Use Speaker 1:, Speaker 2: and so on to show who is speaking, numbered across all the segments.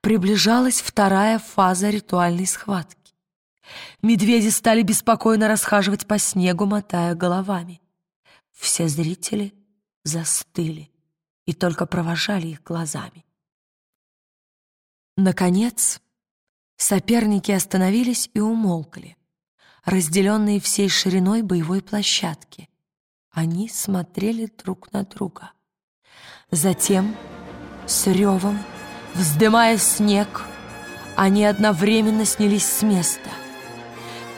Speaker 1: приближалась вторая фаза ритуальной схватки. Медведи стали беспокойно расхаживать по снегу, мотая головами. Все зрители застыли и только провожали их глазами. Наконец, соперники остановились и умолкли, разделенные всей шириной боевой площадки. Они смотрели друг на друга. Затем, с ревом, вздымая снег, они одновременно снялись с места.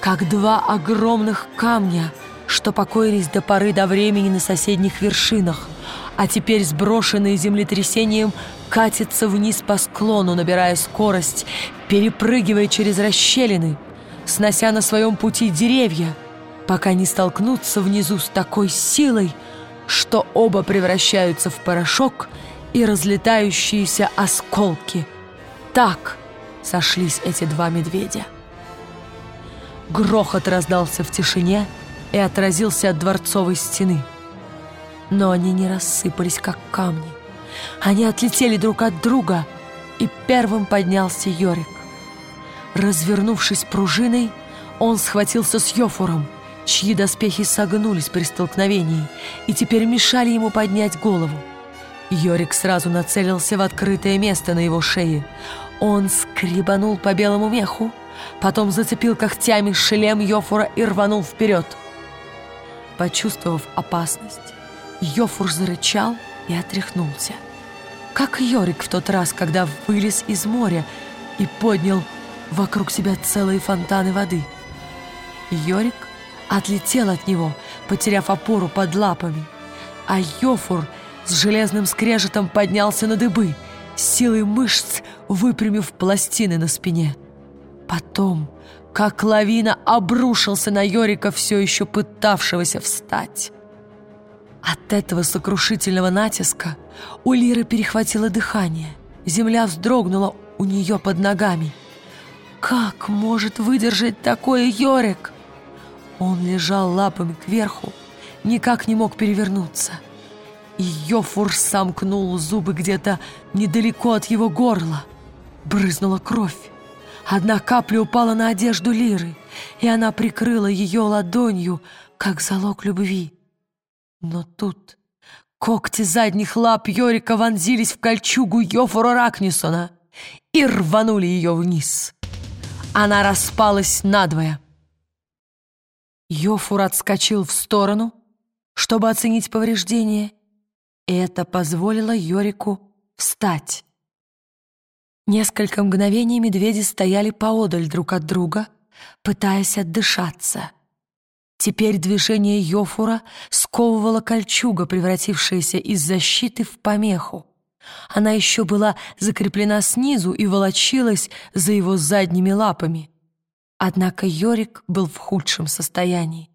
Speaker 1: Как два огромных камня, что покоились до поры до времени на соседних вершинах, а теперь сброшенные землетрясением катятся вниз по склону, набирая скорость, перепрыгивая через расщелины, снося на своем пути деревья, пока не столкнутся внизу с такой силой, что оба превращаются в порошок и разлетающиеся осколки. Так сошлись эти два медведя. Грохот раздался в тишине и отразился от дворцовой стены. Но они не рассыпались, как камни. Они отлетели друг от друга, и первым поднялся Йорик. Развернувшись пружиной, он схватился с Йофуром, чьи доспехи согнулись при столкновении и теперь мешали ему поднять голову. Йорик сразу нацелился в открытое место на его шее. Он скребанул по белому меху, потом зацепил когтями шлем Йофура и рванул вперед. Почувствовав опасность, Йофур зарычал и отряхнулся. Как Йорик в тот раз, когда вылез из моря и поднял вокруг себя целые фонтаны воды. Йорик отлетел от него, потеряв опору под лапами, а Йофур с железным скрежетом поднялся на дыбы, силой мышц выпрямив пластины на спине. Потом, как лавина, обрушился на Йорика, все еще пытавшегося встать. От этого сокрушительного натиска у Лиры перехватило дыхание. Земля вздрогнула у нее под ногами. Как может выдержать такое Йорик? Он лежал лапами кверху, никак не мог перевернуться. И Йофур сомкнул зубы где-то недалеко от его горла. Брызнула кровь. Одна капля упала на одежду Лиры, и она прикрыла ее ладонью, как залог любви. Но тут когти задних лап Йорика вонзились в кольчугу Йофора Ракнисона и рванули ее вниз. Она распалась надвое. Йофур отскочил в сторону, чтобы оценить повреждения, и это позволило Йорику встать. Несколько мгновений медведи стояли поодаль друг от друга, пытаясь отдышаться — Теперь движение Йофура сковывала кольчуга, превратившаяся из защиты в помеху. Она еще была закреплена снизу и волочилась за его задними лапами. Однако Йорик был в худшем состоянии.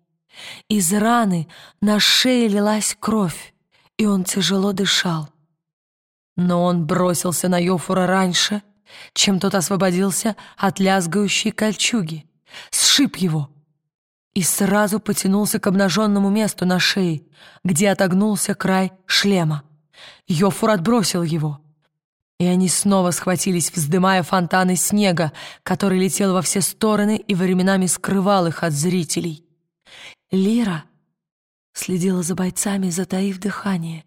Speaker 1: Из раны на шее лилась кровь, и он тяжело дышал. Но он бросился на Йофура раньше, чем тот освободился от лязгающей кольчуги, сшиб его — и сразу потянулся к обнаженному месту на шее, где отогнулся край шлема. Йофур отбросил его, и они снова схватились, вздымая фонтаны снега, который летел во все стороны и временами скрывал их от зрителей. Лира следила за бойцами, затаив дыхание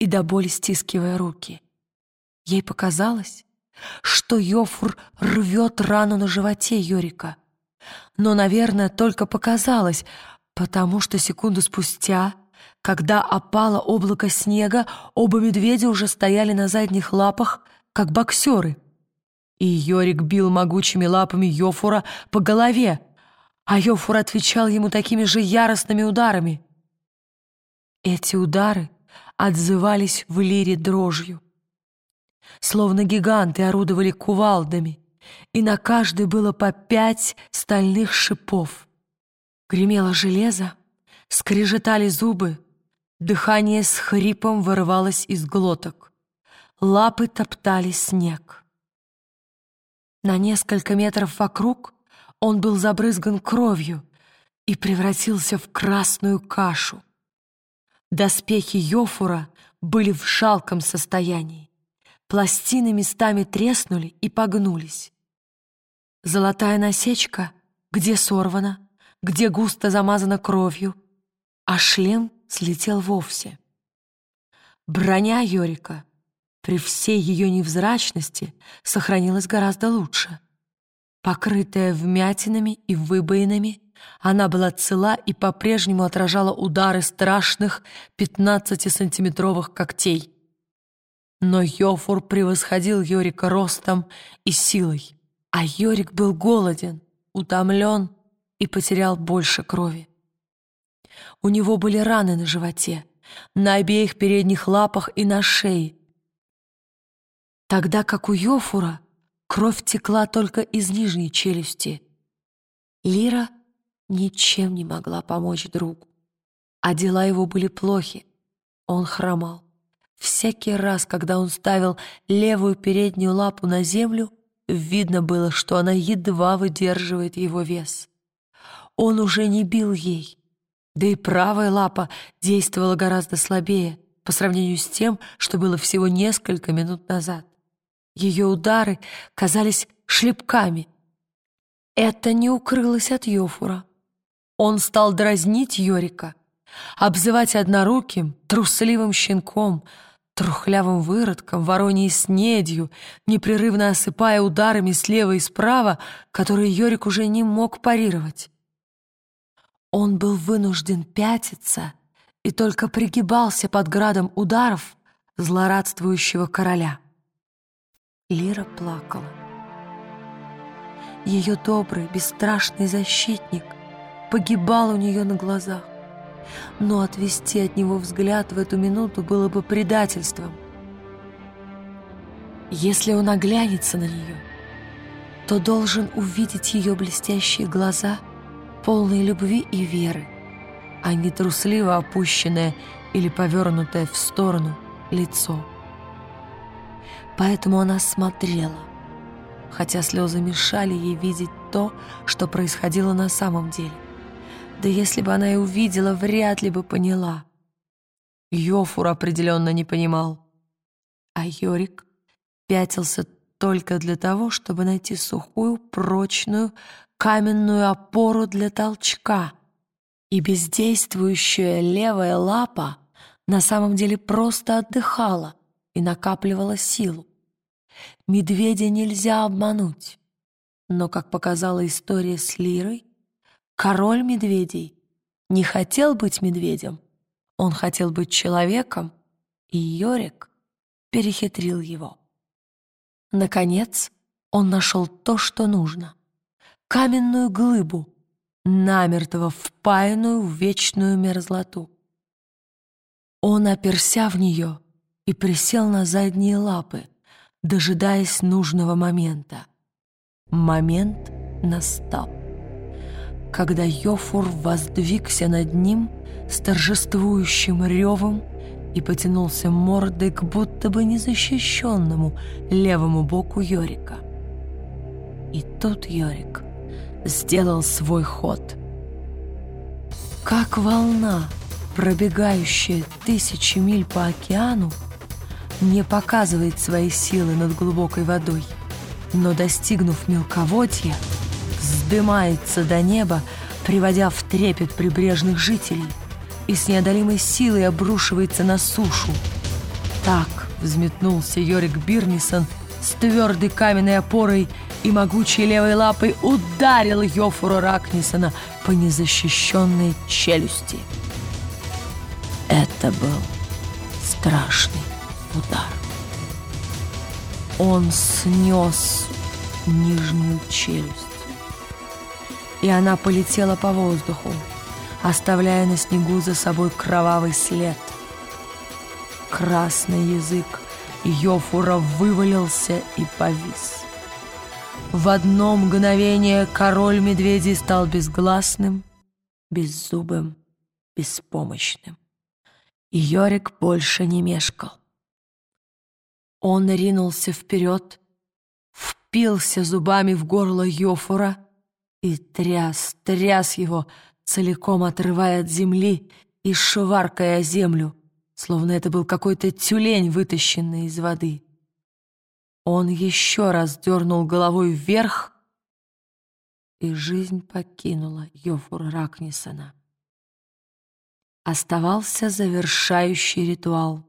Speaker 1: и до боли стискивая руки. Ей показалось, что Йофур рвет рану на животе Йорика — но, наверное, только показалось, потому что секунду спустя, когда опало облако снега, оба медведя уже стояли на задних лапах, как боксеры. И Йорик бил могучими лапами Йофура по голове, а Йофур отвечал ему такими же яростными ударами. Эти удары отзывались в лире дрожью. Словно гиганты орудовали кувалдами, и на каждой было по пять стальных шипов. Гремело железо, скрежетали зубы, дыхание с хрипом вырывалось из глоток, лапы топтали снег. На несколько метров вокруг он был забрызган кровью и превратился в красную кашу. Доспехи Йофура были в жалком состоянии. пластины местами треснули и погнулись. Золотая насечка где сорвана, где густо замазана кровью, а шлем слетел вовсе. Броня Йорика при всей ее невзрачности сохранилась гораздо лучше. Покрытая вмятинами и выбоинами, она была цела и по-прежнему отражала удары страшных 15-сантиметровых когтей. Но Йофур превосходил Йорика ростом и силой, а Йорик был голоден, утомлен и потерял больше крови. У него были раны на животе, на обеих передних лапах и на шее, тогда как у Йофура кровь текла только из нижней челюсти. Лира ничем не могла помочь другу, а дела его были плохи. Он хромал. Всякий раз, когда он ставил левую переднюю лапу на землю, видно было, что она едва выдерживает его вес. Он уже не бил ей, да и правая лапа действовала гораздо слабее по сравнению с тем, что было всего несколько минут назад. Ее удары казались шлепками. Это не укрылось от Йофура. Он стал дразнить Йорика, обзывать одноруким, трусливым щенком, трухлявым выродком, вороньей снедью, непрерывно осыпая ударами слева и справа, которые Йорик уже не мог парировать. Он был вынужден пятиться и только пригибался под градом ударов злорадствующего короля. Лира плакала. Ее добрый, бесстрашный защитник погибал у нее на глазах, но отвести от него взгляд в эту минуту было бы предательством. Если он оглянется на нее, то должен увидеть ее блестящие глаза, полные любви и веры, а не трусливо опущенное или повернутое в сторону лицо. Поэтому она смотрела, хотя слезы мешали ей видеть то, что происходило на самом деле. Да если бы она и увидела, вряд ли бы поняла. Йофур определенно не понимал. А Йорик пятился только для того, чтобы найти сухую, прочную, каменную опору для толчка. И бездействующая левая лапа на самом деле просто отдыхала и накапливала силу. Медведя нельзя обмануть. Но, как показала история с Лирой, король медведей не хотел быть медведем, он хотел быть человеком, и Йорик перехитрил его. Наконец, он нашел то, что нужно — каменную глыбу, намертво впаянную в вечную мерзлоту. Он оперся в нее и присел на задние лапы, дожидаясь нужного момента. Момент настал. Когда Йофур воздвигся над ним с торжествующим ревом и потянулся мордой к будто бы незащищенному левому боку Йорика. И тут Йорик сделал свой ход. Как волна, пробегающая тысячи миль по океану, не показывает свои силы над глубокой водой, но, достигнув мелководья, вздымается до неба, приводя в трепет прибрежных жителей, и с неодолимой силой обрушивается на сушу. Так взметнулся Йорик Бирнисон с твердой каменной опорой и могучей левой лапой ударил Йофура Ракнисона по незащищенной челюсти. Это был страшный удар. Он снес нижнюю челюсть, и она полетела по воздуху, оставляя на снегу за собой кровавый след. Красный язык Йофура вывалился и повис. В одно мгновение король медведей стал безгласным, беззубым, беспомощным. Йорик больше не мешкал. Он ринулся вперед, впился зубами в горло Йофора и тряс, тряс его, целиком отрывая от земли и шваркая землю, словно это был какой-то тюлень, вытащенный из воды. Он еще раз дернул головой вверх, и жизнь покинула Йофура Ракнисона. Оставался завершающий ритуал.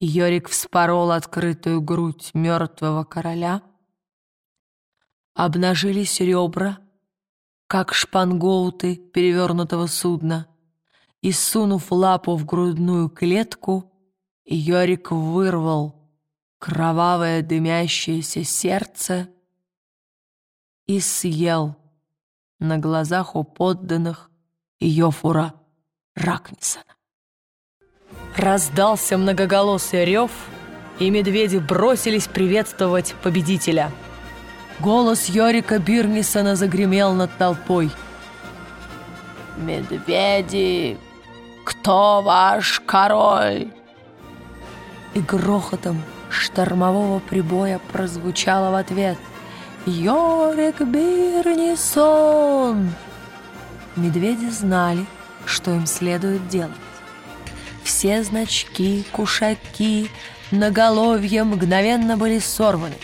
Speaker 1: Йорик вспорол открытую грудь мертвого короля. Обнажились ребра, как шпангоуты перевернутого судна, и, сунув лапу в грудную клетку, Йорик вырвал кровавое дымящееся сердце и съел на глазах у подданных Йофура Ракнисона. Раздался многоголосый рев, и медведи бросились приветствовать победителя. Голос Йорика Бирнисона загремел над толпой. «Медведи, кто ваш король?» И грохотом штормового прибоя прозвучало в ответ «Йорик Бирнисон!» Медведи знали, что им следует делать. Все значки, кушаки, наголовья мгновенно были сорваны,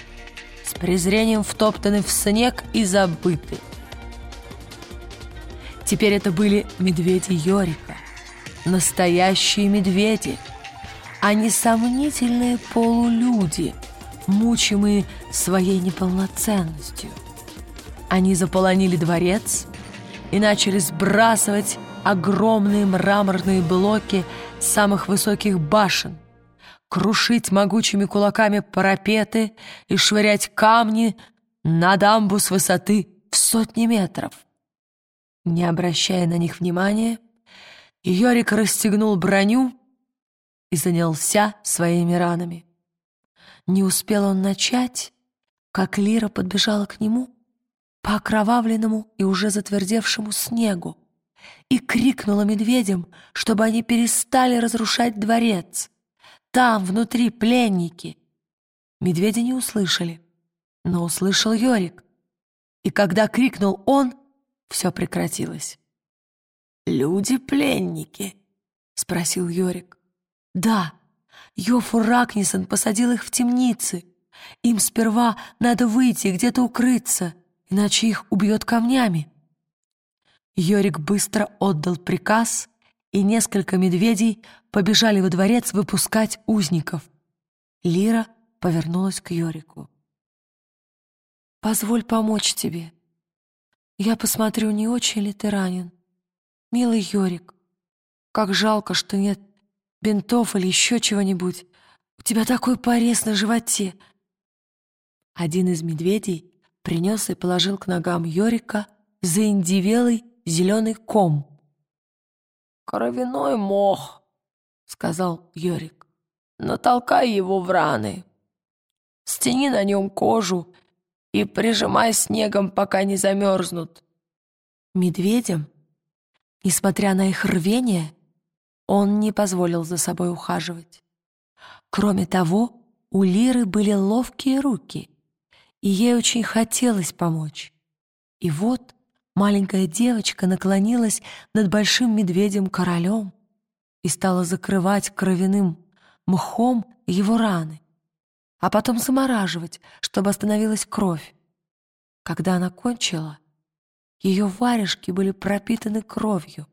Speaker 1: презрением втоптаны в снег и забыты. Теперь это были медведи Йорика, настоящие медведи, а не сомнительные полулюди, мучимые своей неполноценностью. Они заполонили дворец и начали сбрасывать огромные мраморные блоки самых высоких башен, крушить могучими кулаками парапеты и швырять камни на дамбу с высоты в сотни метров. Не обращая на них внимания, Йорик расстегнул броню и занялся своими ранами. Не успел он начать, как Лира подбежала к нему по окровавленному и уже затвердевшему снегу и крикнула медведям, чтобы они перестали разрушать дворец. Там, внутри, пленники. Медведи не услышали, но услышал Йорик. И когда крикнул он, все прекратилось. «Люди-пленники?» — спросил Йорик. «Да, Йофур Ракнисон посадил их в темницы. Им сперва надо выйти где-то укрыться, иначе их убьет камнями». Йорик быстро отдал приказ, и несколько медведей побежали во дворец выпускать узников. Лира повернулась к Йорику. «Позволь помочь тебе. Я посмотрю, не очень ли ты ранен. Милый Йорик, как жалко, что нет бинтов или еще чего-нибудь. У тебя такой порез на животе». Один из медведей принес и положил к ногам Йорика заиндивелый зеленый ком. «Кровяной мох», — сказал Йорик. «Натолкай его в раны. Стяни на нем кожу и прижимай снегом, пока не замерзнут». Медведям, несмотря на их рвение, он не позволил за собой ухаживать. Кроме того, у Лиры были ловкие руки, и ей очень хотелось помочь. И вот маленькая девочка наклонилась над большим медведем-королем и стала закрывать кровяным мхом его раны, а потом замораживать, чтобы остановилась кровь. Когда она кончила, ее варежки были пропитаны кровью,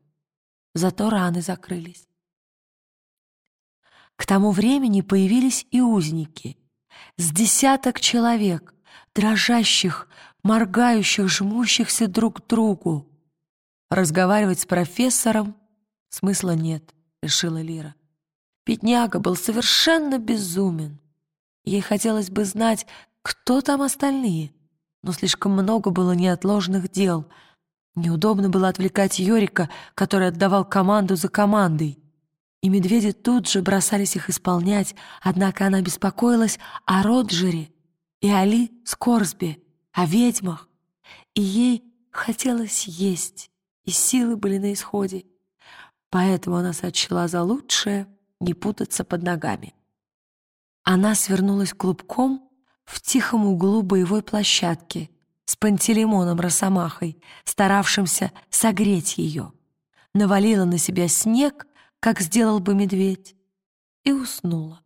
Speaker 1: зато раны закрылись. К тому времени появились и узники, с десяток человек, дрожащих моргающих, жмущихся друг к другу. Разговаривать с профессором смысла нет, решила Лира. Бедняга был совершенно безумен. Ей хотелось бы знать, кто там остальные, но слишком много было неотложных дел. Неудобно было отвлекать Йорика, который отдавал команду за командой. И медведи тут же бросались их исполнять, однако она беспокоилась о Роджере и Али Скорсби о ведьмах, и ей хотелось есть, и силы были на исходе. Поэтому она сочла за лучшее не путаться под ногами. Она свернулась клубком в тихом углу боевой площадки с Пантелеймоном Росомахой, старавшимся согреть ее. Навалила на себя снег, как сделал бы медведь, и уснула.